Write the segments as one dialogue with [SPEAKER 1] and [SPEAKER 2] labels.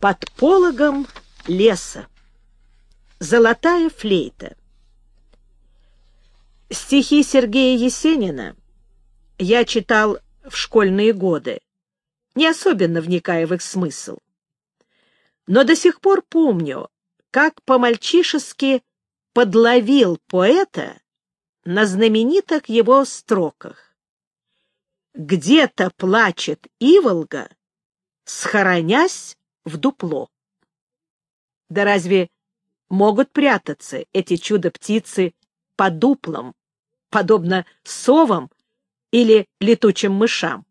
[SPEAKER 1] Под пологом леса. Золотая флейта. Стихи Сергея Есенина я читал в школьные годы, не особенно вникая в их смысл. Но до сих пор помню, как по-мальчишески подловил поэта на знаменитых его строках. «Где-то плачет Иволга, схоронясь в дупло». Да разве могут прятаться эти чудо-птицы по дуплам, подобно совам или летучим мышам?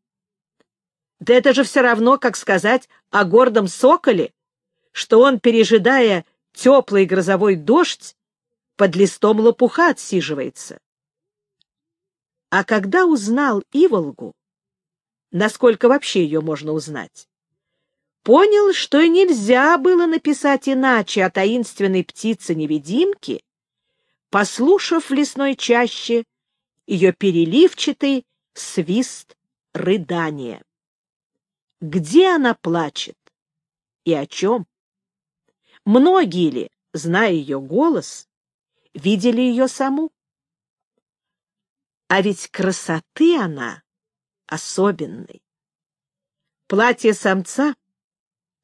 [SPEAKER 1] Да это же все равно, как сказать о гордом соколе, что он, пережидая теплый грозовой дождь, под листом лопуха отсиживается. А когда узнал Иволгу, насколько вообще ее можно узнать, понял, что и нельзя было написать иначе о таинственной птице-невидимке, послушав в лесной чаще ее переливчатый свист рыдания. Где она плачет? И о чем? Многие ли, зная ее голос, видели ее саму? А ведь красоты она особенной. Платье самца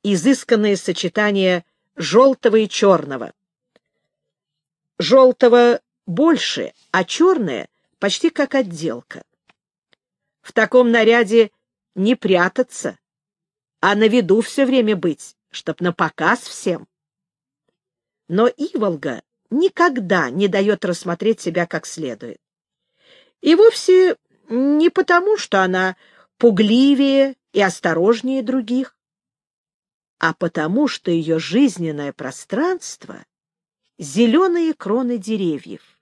[SPEAKER 1] изысканное сочетание желтого и черного. Желтого больше, а черное почти как отделка. В таком наряде не прятаться, а на виду все время быть, чтоб на показ всем. Но Иволга никогда не дает рассмотреть себя как следует. И вовсе не потому, что она пугливее и осторожнее других, а потому что ее жизненное пространство — зеленые кроны деревьев.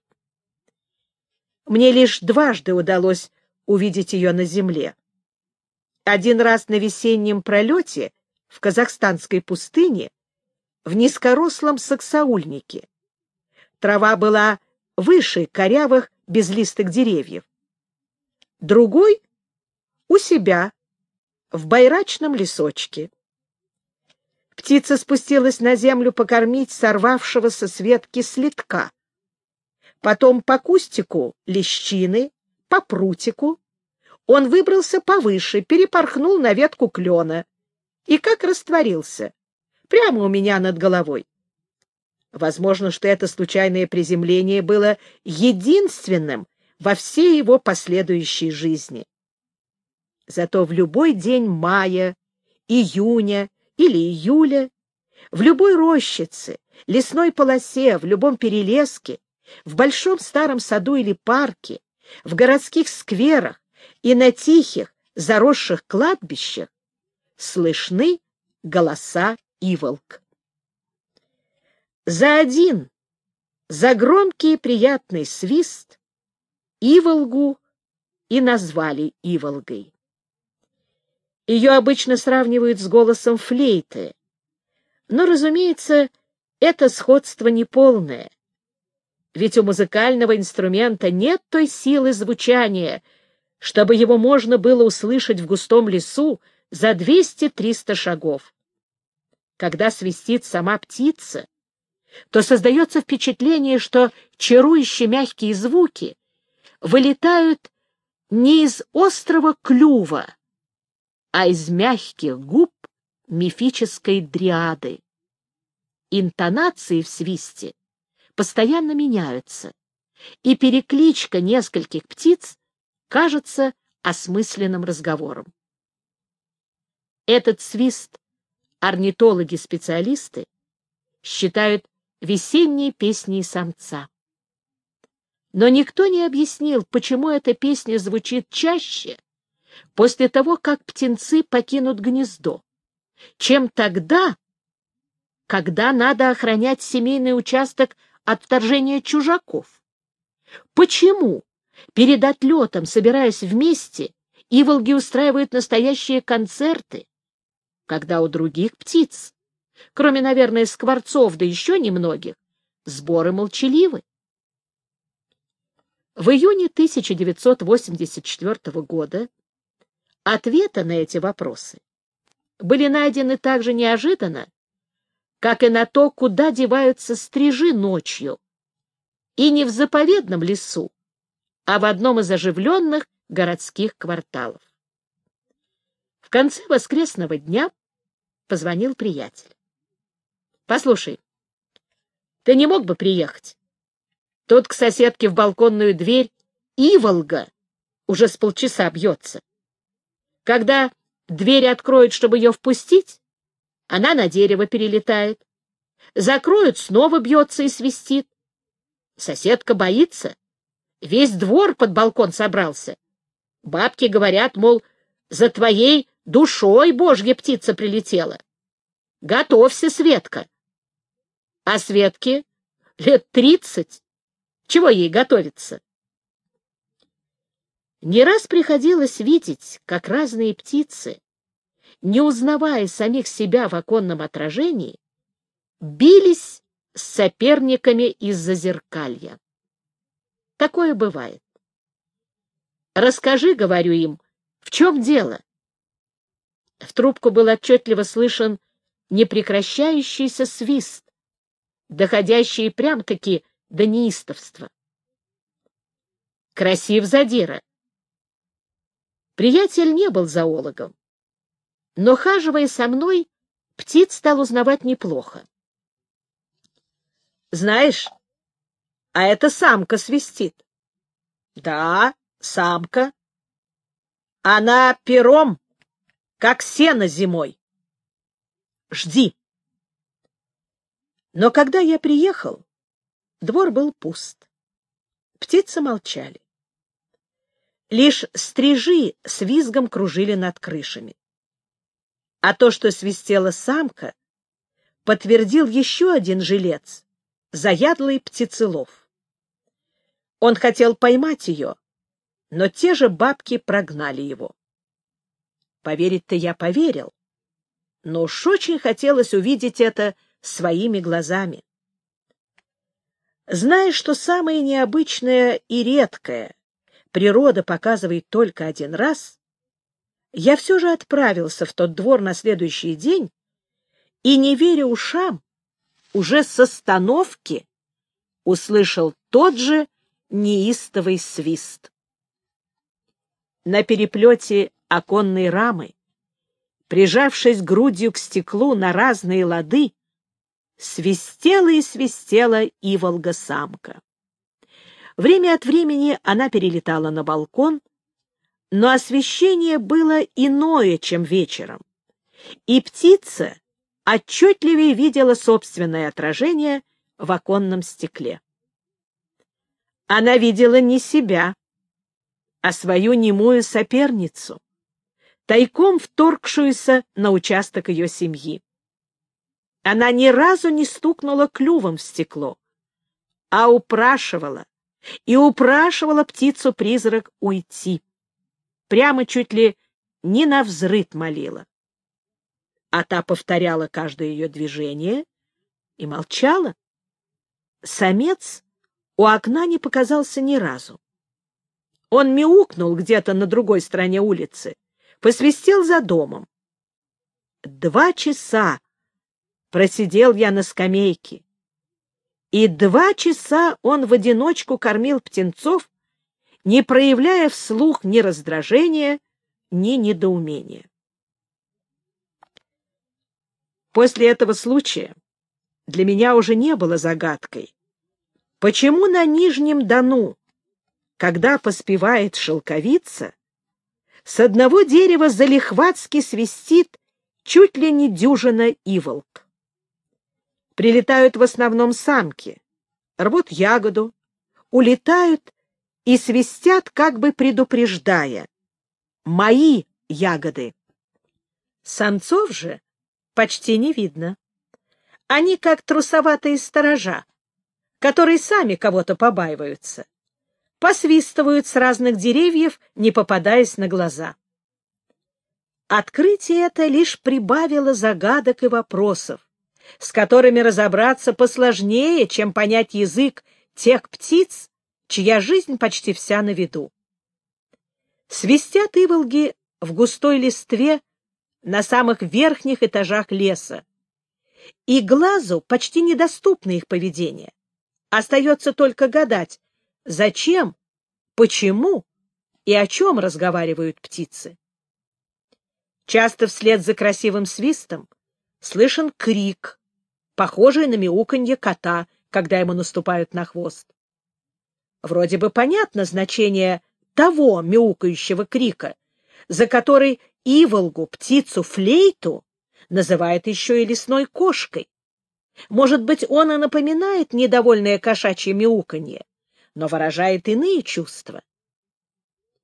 [SPEAKER 1] Мне лишь дважды удалось увидеть ее на земле. Один раз на весеннем пролете в казахстанской пустыне в низкорослом саксаульнике. Трава была выше корявых безлистых деревьев. Другой — у себя, в байрачном лесочке. Птица спустилась на землю покормить сорвавшегося с ветки слитка. Потом по кустику лещины, по прутику. Он выбрался повыше, перепорхнул на ветку клена. И как растворился. Прямо у меня над головой. Возможно, что это случайное приземление было единственным во всей его последующей жизни. Зато в любой день мая, июня или июля, в любой рощице, лесной полосе, в любом перелеске, в большом старом саду или парке, в городских скверах и на тихих, заросших кладбищах слышны голоса иволк. За один, за громкий и приятный свист иволгу и назвали иволгой. Ее обычно сравнивают с голосом флейты. Но, разумеется, это сходство неполное. Ведь у музыкального инструмента нет той силы звучания, чтобы его можно было услышать в густом лесу за 200-300 шагов. Когда свистит сама птица, то создается впечатление, что чарующие мягкие звуки вылетают не из острого клюва, а из мягких губ мифической дриады. Интонации в свисте постоянно меняются, и перекличка нескольких птиц кажется осмысленным разговором. Этот свист орнитологи-специалисты считают весенней песней самца. Но никто не объяснил, почему эта песня звучит чаще, после того, как птенцы покинут гнездо, чем тогда, когда надо охранять семейный участок от вторжения чужаков. Почему перед отлетом, собираясь вместе, иволги устраивают настоящие концерты, когда у других птиц, кроме, наверное, скворцов да еще немногих, сборы молчаливы? В июне 1984 года Ответа на эти вопросы были найдены так же неожиданно, как и на то, куда деваются стрижи ночью, и не в заповедном лесу, а в одном из оживленных городских кварталов. В конце воскресного дня позвонил приятель. — Послушай, ты не мог бы приехать? Тут к соседке в балконную дверь Иволга уже с полчаса бьется. Когда дверь откроют, чтобы ее впустить, она на дерево перелетает. Закроют, снова бьется и свистит. Соседка боится. Весь двор под балкон собрался. Бабки говорят, мол, за твоей душой божья птица прилетела. Готовься, Светка. А Светке лет тридцать. Чего ей готовиться? Не раз приходилось видеть, как разные птицы, не узнавая самих себя в оконном отражении, бились с соперниками из-за зеркалья. Такое бывает. «Расскажи, — говорю им, — в чем дело?» В трубку был отчетливо слышен непрекращающийся свист, доходящий прям-таки до неистовства. Красив задира. Приятель не был зоологом, но, хаживая со мной, птиц стал узнавать неплохо. Знаешь, а это самка свистит. Да, самка. Она пером, как сено зимой. Жди. Но когда я приехал, двор был пуст. Птицы молчали. Лишь стрижи с визгом кружили над крышами. А то, что свистела самка, подтвердил еще один жилец, заядлый птицелов. Он хотел поймать ее, но те же бабки прогнали его. Поверить-то я поверил, но уж очень хотелось увидеть это своими глазами. Зная, что самое необычное и редкое природа показывает только один раз, я все же отправился в тот двор на следующий день и, не веря ушам, уже с остановки услышал тот же неистовый свист. На переплете оконной рамы, прижавшись грудью к стеклу на разные лады, свистела и свистела иволга-самка. Время от времени она перелетала на балкон, но освещение было иное, чем вечером, и птица отчетливее видела собственное отражение в оконном стекле. Она видела не себя, а свою немую соперницу, тайком вторгшуюся на участок ее семьи. Она ни разу не стукнула клювом в стекло, а упрашивала и упрашивала птицу-призрак уйти. Прямо чуть ли не на взрыт молила. А та повторяла каждое ее движение и молчала. Самец у окна не показался ни разу. Он мяукнул где-то на другой стороне улицы, посвистел за домом. Два часа просидел я на скамейке, и два часа он в одиночку кормил птенцов, не проявляя вслух ни раздражения, ни недоумения. После этого случая для меня уже не было загадкой, почему на Нижнем Дону, когда поспевает шелковица, с одного дерева залихватски свистит чуть ли не дюжина иволк прилетают в основном самки, рвут ягоду, улетают и свистят, как бы предупреждая. Мои ягоды. Самцов же почти не видно. Они как трусоватые сторожа, которые сами кого-то побаиваются. Посвистывают с разных деревьев, не попадаясь на глаза. Открытие это лишь прибавило загадок и вопросов, с которыми разобраться посложнее, чем понять язык тех птиц, чья жизнь почти вся на виду. Свистят иволги в густой листве на самых верхних этажах леса, и глазу почти недоступно их поведение. Остается только гадать, зачем, почему и о чем разговаривают птицы. Часто вслед за красивым свистом слышен крик, похожий на мяуканье кота, когда ему наступают на хвост. Вроде бы понятно значение того мяукающего крика, за который иволгу, птицу-флейту называет еще и лесной кошкой. Может быть, он и напоминает недовольное кошачье мяуканье, но выражает иные чувства.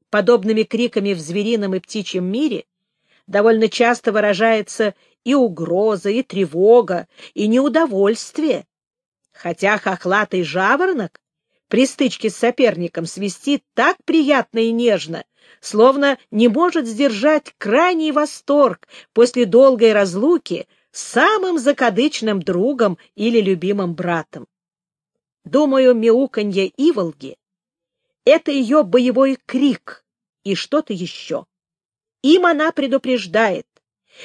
[SPEAKER 1] Подобными криками в зверином и птичьем мире довольно часто выражается и угроза, и тревога, и неудовольствие. Хотя хохлатый жаворонок при стычке с соперником свистит так приятно и нежно, словно не может сдержать крайний восторг после долгой разлуки с самым закадычным другом или любимым братом. Думаю, мяуканье Иволги — это ее боевой крик и что-то еще. Им она предупреждает,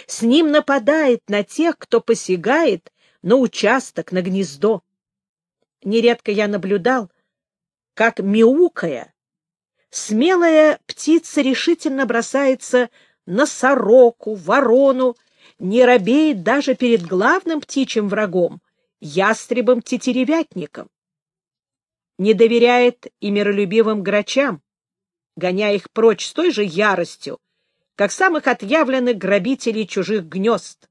[SPEAKER 1] с ним нападает на тех, кто посягает на участок, на гнездо. Нередко я наблюдал, как мяукая, смелая птица решительно бросается на сороку, ворону, не робеет даже перед главным птичьим врагом, ястребом-тетеревятником. Не доверяет и миролюбивым грачам, гоняя их прочь с той же яростью, как самых отъявленных грабителей чужих гнезд,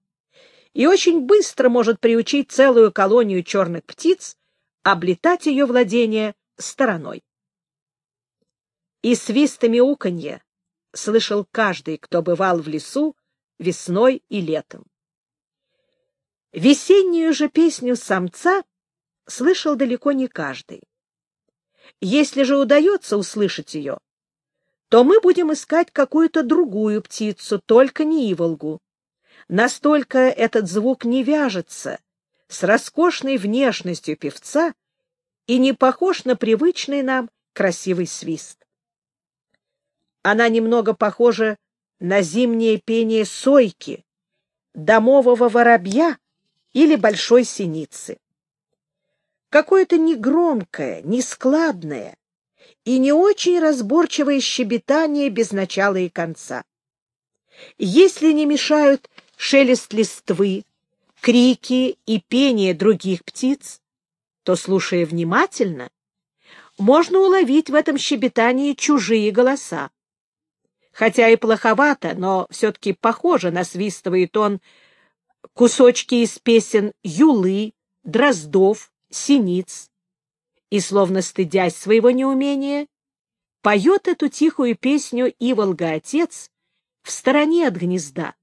[SPEAKER 1] и очень быстро может приучить целую колонию черных птиц облетать ее владение стороной. И свистами уканье слышал каждый, кто бывал в лесу весной и летом. Весеннюю же песню самца слышал далеко не каждый. Если же удается услышать ее, то мы будем искать какую-то другую птицу, только не иволгу. Настолько этот звук не вяжется с роскошной внешностью певца и не похож на привычный нам красивый свист. Она немного похожа на зимнее пение сойки, домового воробья или большой синицы. Какое-то негромкое, нескладное и не очень разборчивое щебетание без начала и конца. Если не мешают шелест листвы, крики и пение других птиц, то, слушая внимательно, можно уловить в этом щебетании чужие голоса. Хотя и плоховато, но все-таки похоже насвистывает он кусочки из песен Юлы, Дроздов, Синиц. И, словно стыдясь своего неумения, поет эту тихую песню Иволга-отец в стороне от гнезда,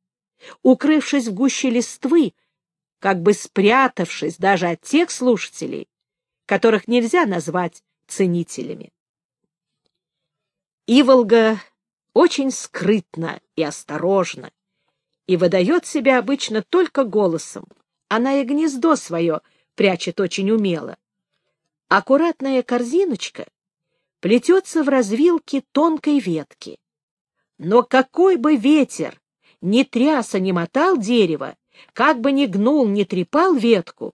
[SPEAKER 1] укрывшись в гуще листвы, как бы спрятавшись даже от тех слушателей, которых нельзя назвать ценителями. Иволга очень скрытно и осторожно, и выдает себя обычно только голосом. Она и гнездо свое прячет очень умело. Аккуратная корзиночка плетется в развилке тонкой ветки. Но какой бы ветер ни тряс, ни мотал дерево, как бы ни гнул, ни трепал ветку,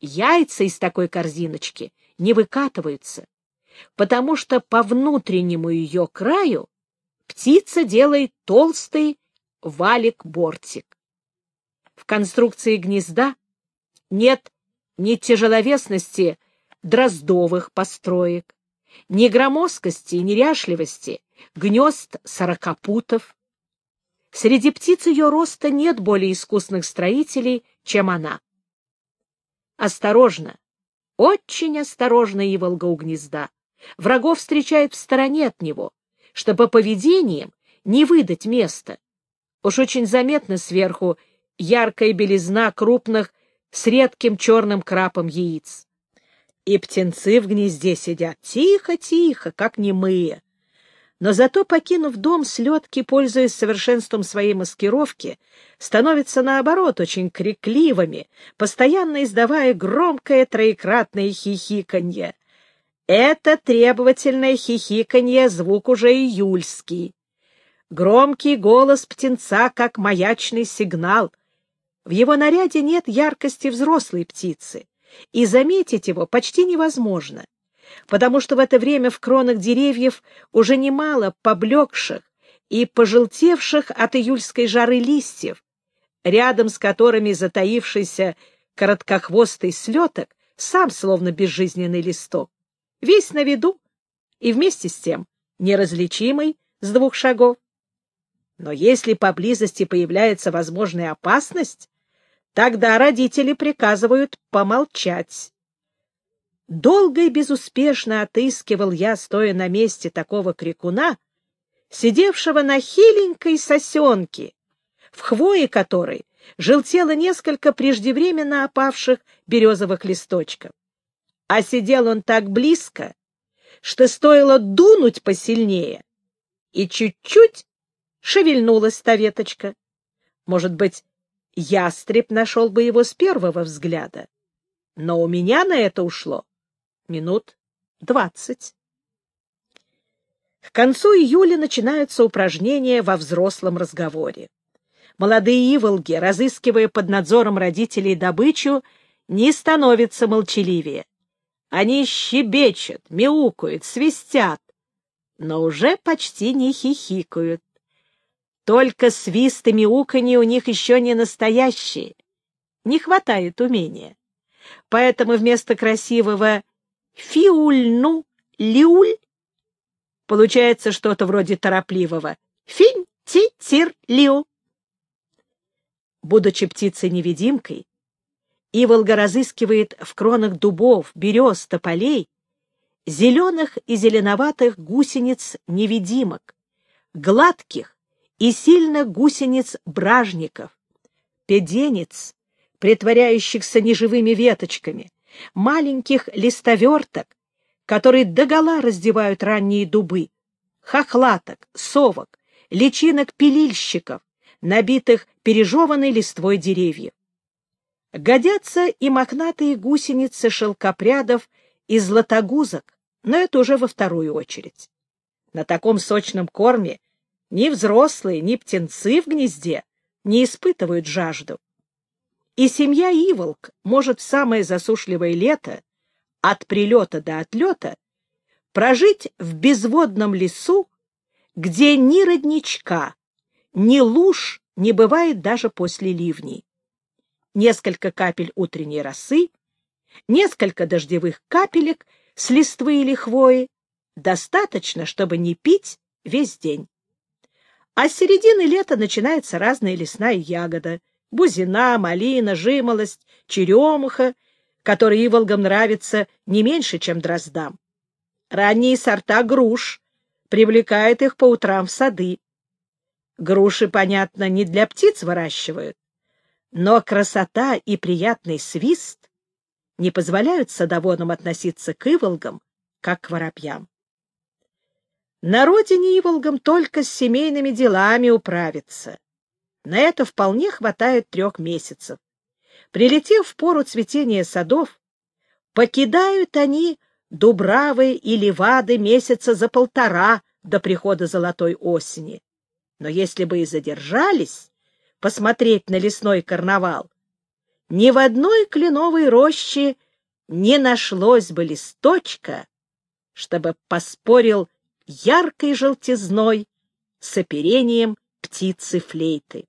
[SPEAKER 1] яйца из такой корзиночки не выкатываются, потому что по внутреннему ее краю птица делает толстый валик-бортик. В конструкции гнезда нет ни тяжеловесности дроздовых построек, ни громоздкости и неряшливости гнезд сорокопутов. Среди птиц ее роста нет более искусных строителей, чем она. Осторожно, очень осторожно Иволга у гнезда. Врагов встречает в стороне от него, чтобы поведением не выдать места. Уж очень заметно сверху яркая белизна крупных с редким черным крапом яиц. И птенцы в гнезде сидят тихо-тихо, как немые. Но зато, покинув дом, слетки, пользуясь совершенством своей маскировки, становятся, наоборот, очень крикливыми, постоянно издавая громкое троекратное хихиканье — это требовательное хихиканье, звук уже июльский. Громкий голос птенца, как маячный сигнал. В его наряде нет яркости взрослой птицы, и заметить его почти невозможно, потому что в это время в кронах деревьев уже немало поблекших и пожелтевших от июльской жары листьев, рядом с которыми затаившийся короткохвостый слеток сам словно безжизненный листок, весь на виду и вместе с тем неразличимый с двух шагов. Но если поблизости появляется возможная опасность, тогда родители приказывают помолчать. Долго и безуспешно отыскивал я, стоя на месте такого крикуна, сидевшего на хиленькой сосенке, в хвое которой желтело несколько преждевременно опавших березовых листочков. А сидел он так близко, что стоило дунуть посильнее, и чуть-чуть шевельнулась та веточка. Может быть, ястреб нашел бы его с первого взгляда. Но у меня на это ушло минут двадцать. К концу июля начинаются упражнения во взрослом разговоре. Молодые иволги, разыскивая под надзором родителей добычу, не становятся молчаливее. Они щебечут, мяукают, свистят, но уже почти не хихикают. Только свист и мяуканье у них еще не настоящие. Не хватает умения. Поэтому вместо красивого «фиульну лиуль» получается что-то вроде торопливого «финь-ти-тир-лиу». Будучи птицей-невидимкой, Иволга разыскивает в кронах дубов, берез, тополей зеленых и зеленоватых гусениц-невидимок, гладких, и сильных гусениц-бражников, педенец, притворяющихся неживыми веточками, маленьких листоверток, которые догола раздевают ранние дубы, хохлаток, совок, личинок пилильщиков, набитых пережеванной листвой деревьев. Годятся и мохнатые гусеницы шелкопрядов и златогузок, но это уже во вторую очередь. На таком сочном корме ни взрослые, ни птенцы в гнезде не испытывают жажду. И семья Иволк может в самое засушливое лето, от прилета до отлета, прожить в безводном лесу, где ни родничка, ни луж не бывает даже после ливней. Несколько капель утренней росы, несколько дождевых капелек с листвы или хвои достаточно, чтобы не пить весь день. А с середины лета начинается разная лесная ягода — бузина, малина, жимолость, черемуха, которые иволгам нравятся не меньше, чем дроздам. Ранние сорта груш привлекают их по утрам в сады. Груши, понятно, не для птиц выращивают, но красота и приятный свист не позволяют садоводам относиться к иволгам, как к воробьям. На родине Иволгам только с семейными делами управиться. На это вполне хватает трех месяцев. Прилетев в пору цветения садов, покидают они Дубравы и Левады месяца за полтора до прихода золотой осени. Но если бы и задержались посмотреть на лесной карнавал, ни в одной кленовой роще не нашлось бы листочка, чтобы поспорил яркой желтизной с оперением птицы-флейты.